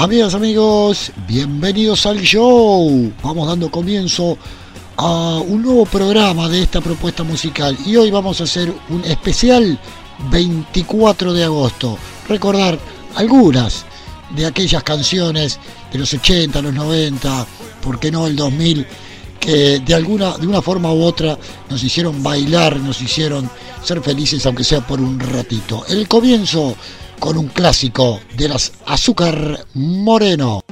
Amigas, amigos, bienvenidos al show. Vamos dando comienzo a un nuevo programa de esta propuesta musical y hoy vamos a hacer un especial 24 de agosto. Recordar algunas de aquellas canciones de los 80, los 90, por qué no el 2000, que de alguna de una forma u otra nos hicieron bailar, nos hicieron ser felices aunque sea por un ratito. El comienzo con un clásico de las Azúcar Moreno.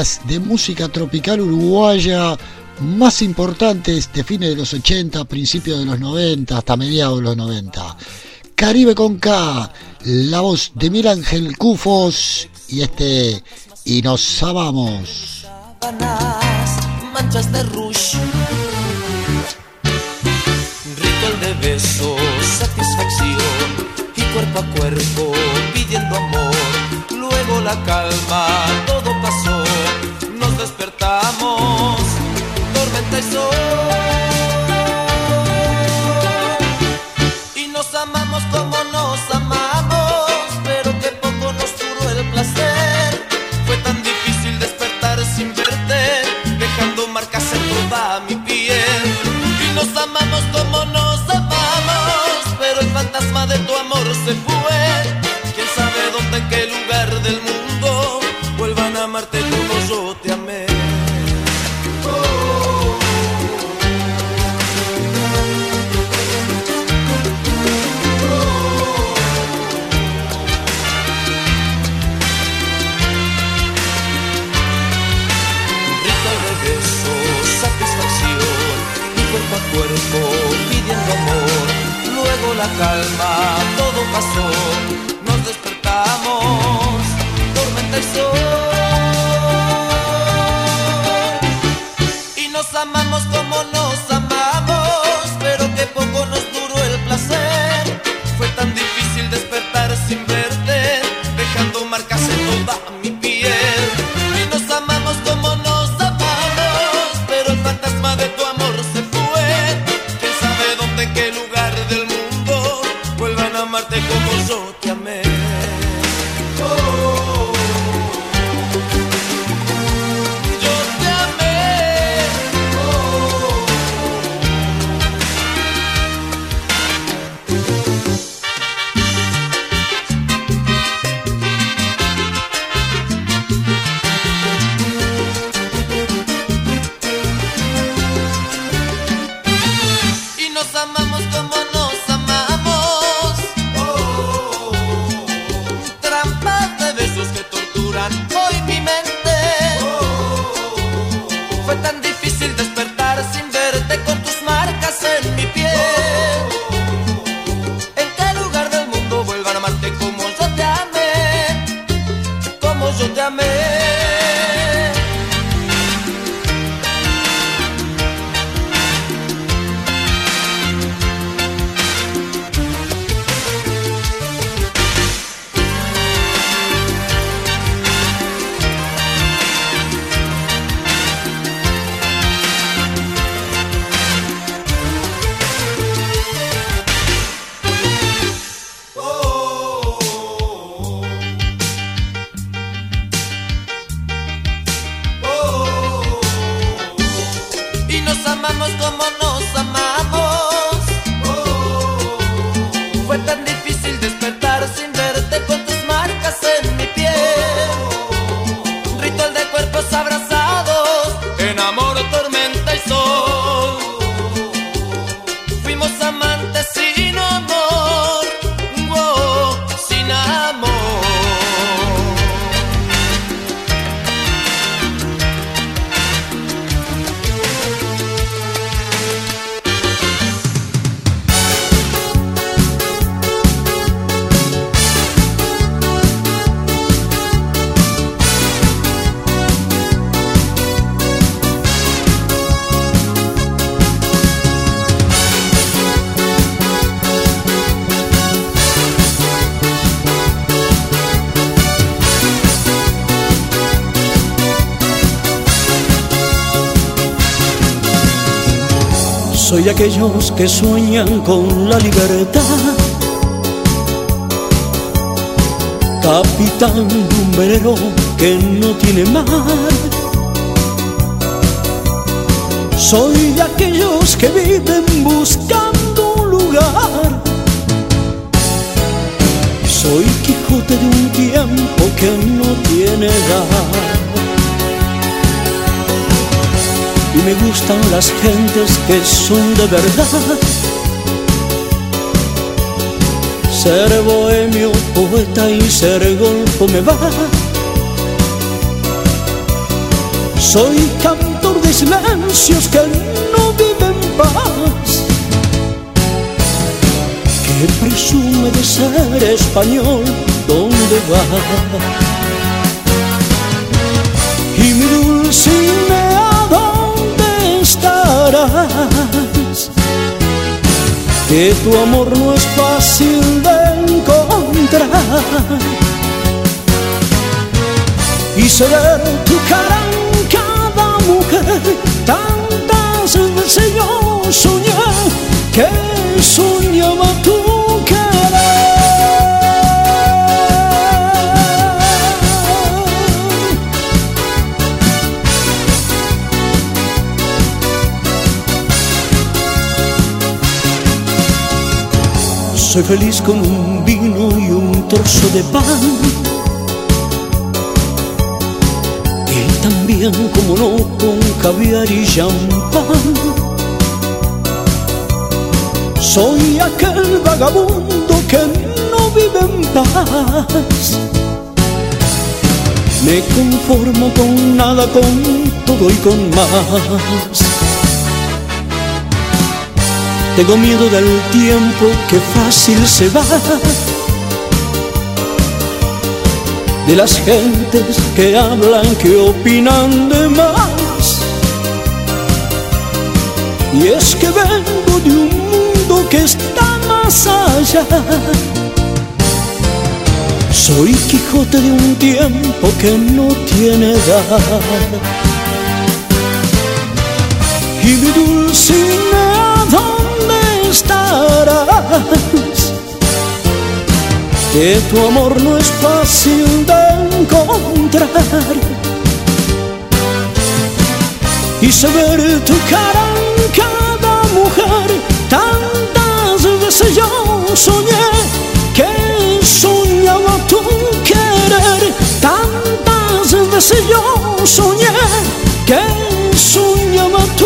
De música tropical uruguaya más importantes de fines de los 80, principios de los 90, hasta mediados de los 90. Caribe con K, la voz de Miguel Ángel Cufos y este Y nos amamos. Manchas de rush, ritual de besos, satisfacción y cuerpo a cuerpo pidiendo amor, luego la calma, tu la calma, todo pasó, nos despertamos, tormenta y sol. Y nos amamos como nos amamos, Soy aquellos que sueñan con la libertad. Capitán de un velero que no tiene mar. Soy de aquellos que viven buscando un lugar. Soy Quijote de un tiempo que no tiene edad. Me gustan las gentes que son de verdad. Ser bohemio, poeta y ser golfo me va. Soy cantor de silencios que no viven paz. Que presume de ser español, ¿dónde va? y mi ¿dónde Que tu amor no es fácil de encontrar y sé ver tu cara en cada mujer. Tantas veces yo soñé que soñaba tu soy feliz con un vino y un trozo de pan. Y también, como no, con caviar y champán. Soy aquel vagabundo que no vive en paz. Me conformo con nada, con todo y con más. Tengo miedo del tiempo que fácil se va. De las gentes que hablan, que opinan de más. Y es que vengo de un mundo que está más allá. Soy Quijote de un tiempo que no tiene edad. Y mi Dulcinea, ¿dónde estarás? Que tu amor no es fácil de encontrar. Y saber tu cara en cada mujer, tantas veces yo soñé que soñaba tu querer. Tantas veces yo soñé que soñaba tu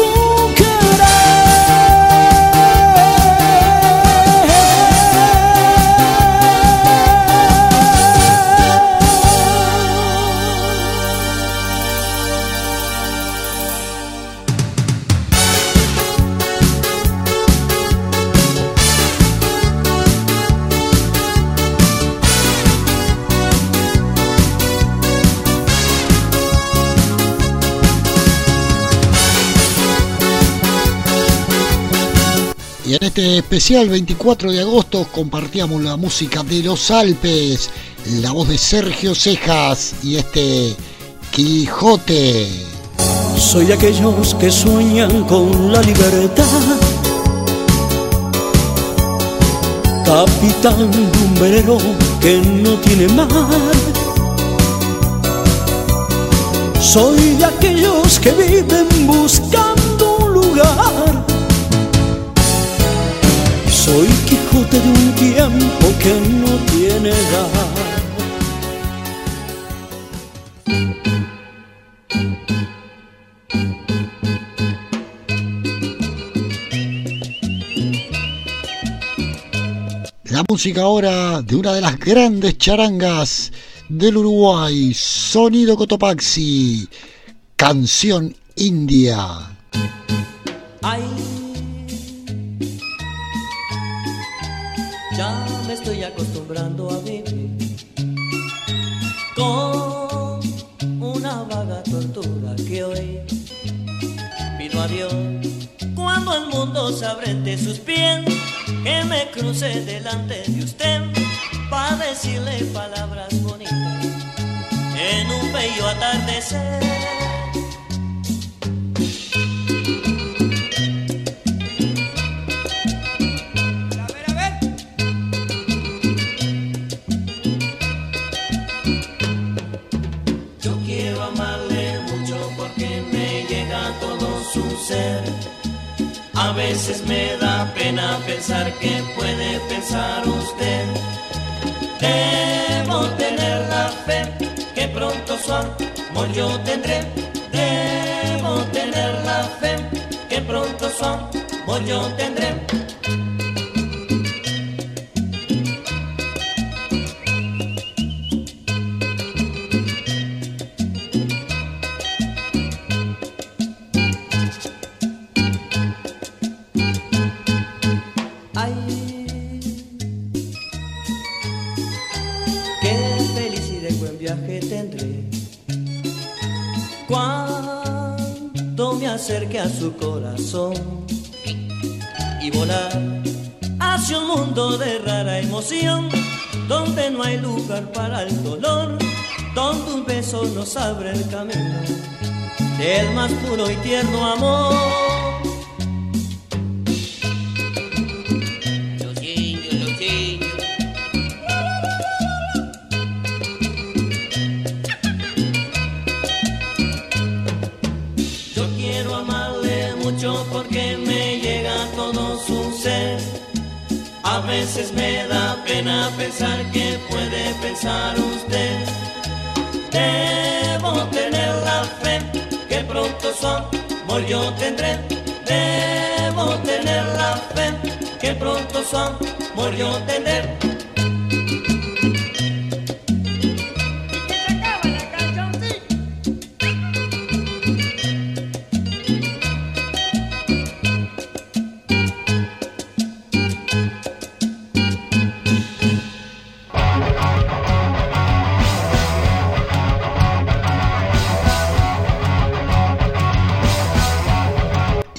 este especial 24 de agosto compartíamos la música de los Alpes, la voz de Sergio Cejas y este Quijote. Soy de aquellos que sueñan con la libertad. Capitán velero que no tiene mar. Soy de aquellos que viven buscando un lugar. Soy Quijote de un tiempo que no tiene edad. La música ahora de una de las grandes charangas del Uruguay, Sonido Cotopaxi, canción india. Ay, ya me estoy acostumbrando a vivir con una vaga tortura que hoy pido a Dios cuando el mundo se abre entre sus pies que me cruce delante de usted para decirle palabras bonitas en un bello atardecer. Veces me da pena pensar que puede pensar usted. Debo tener la fe que pronto su amor yo tendré. Debo tener la fe que pronto su amor yo tendré. Abre el camino del más puro y tierno amor. Los indios, los indios. Yo quiero amarle mucho porque me llega todo su ser. A veces me da pena pensar que puede pensar usted. Son, yo tendré. Debo tener la fe que pronto son, yo tendré.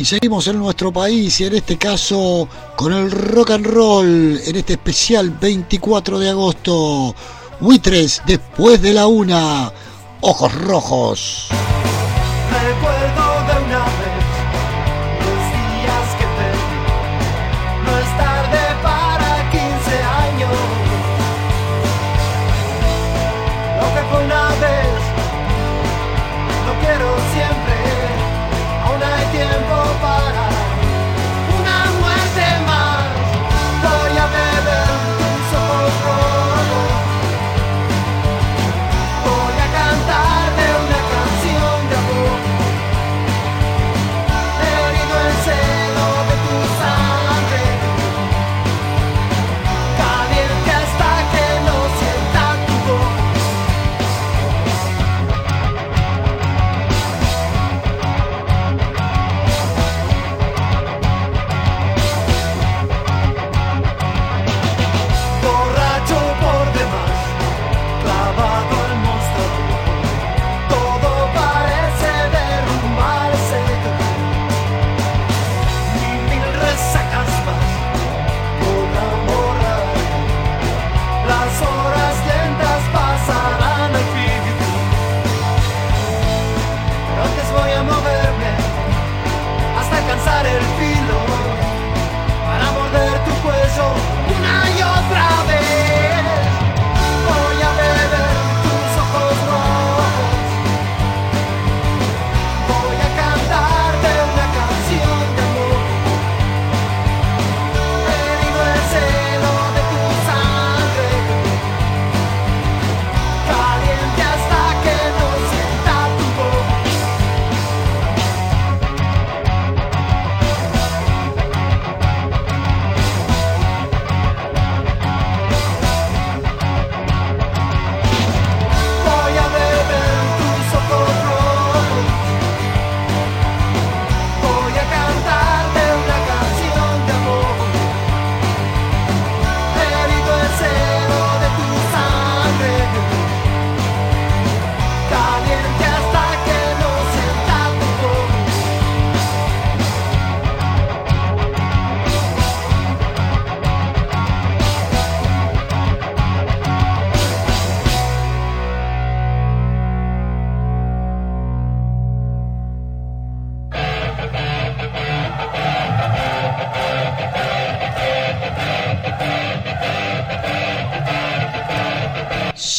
Seguimos en nuestro país y en este caso con el rock and roll en este especial 24 de agosto. Buitres después de la una. Ojos rojos.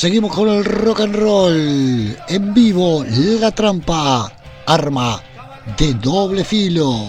Seguimos con el rock and roll. En vivo, La Trampa, arma de doble filo.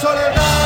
soledad.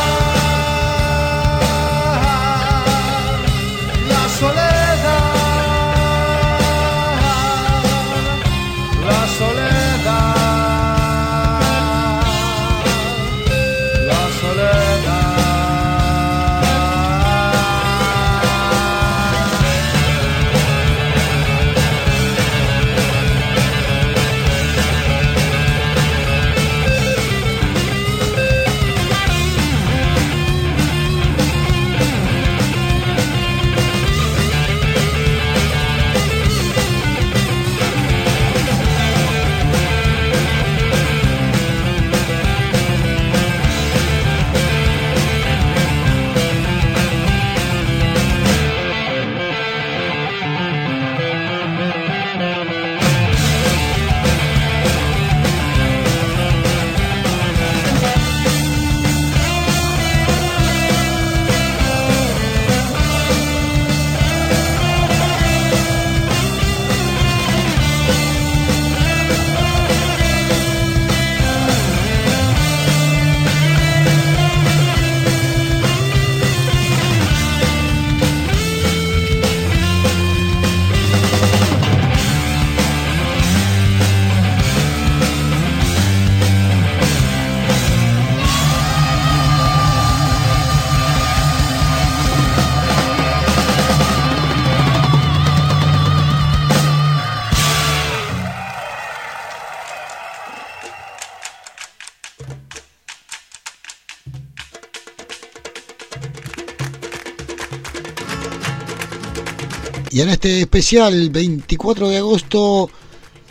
En este especial, 24 de agosto,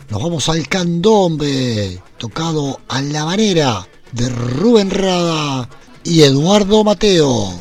nos vamos al candombe, tocado a la manera de Rubén Rada y Eduardo Mateo.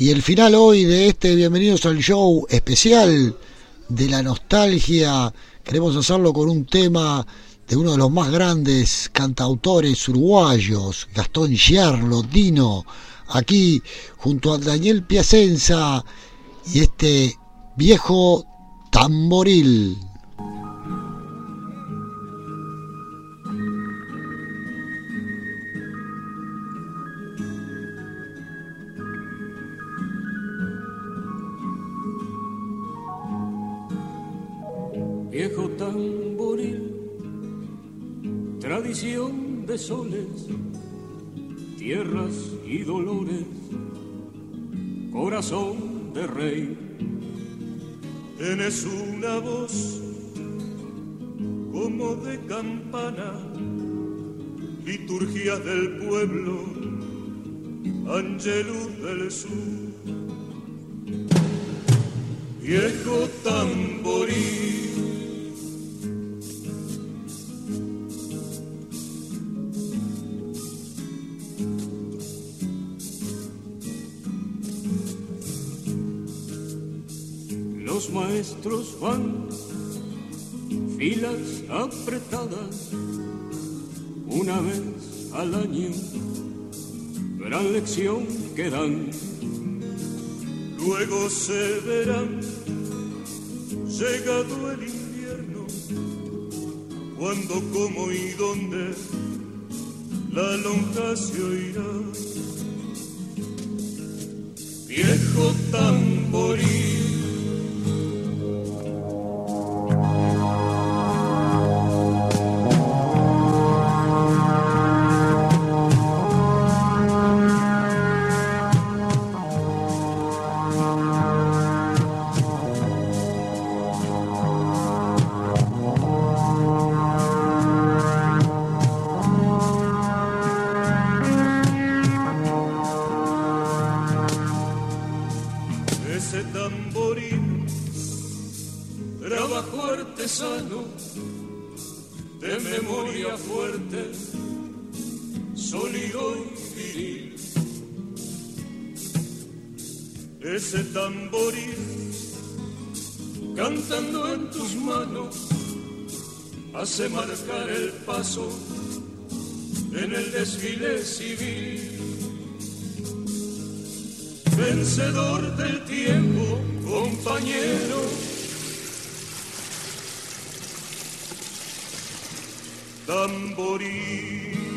Y el final hoy de este Bienvenidos al Show especial de la nostalgia, queremos hacerlo con un tema de uno de los más grandes cantautores uruguayos, Gastón Giarlo, Dino, aquí junto a Daniel Piacenza y este viejo tamboril. Soles, tierras y dolores, corazón de rey. Tienes una voz como de campana, liturgia del pueblo, angelus del sur. Viejo tamborí maestros van, filas apretadas, una vez al año, gran lección que dan. Luego se verán, llegado el invierno, cuando, cómo y dónde la lonja se oirá. Viejo tamboril Tamborín.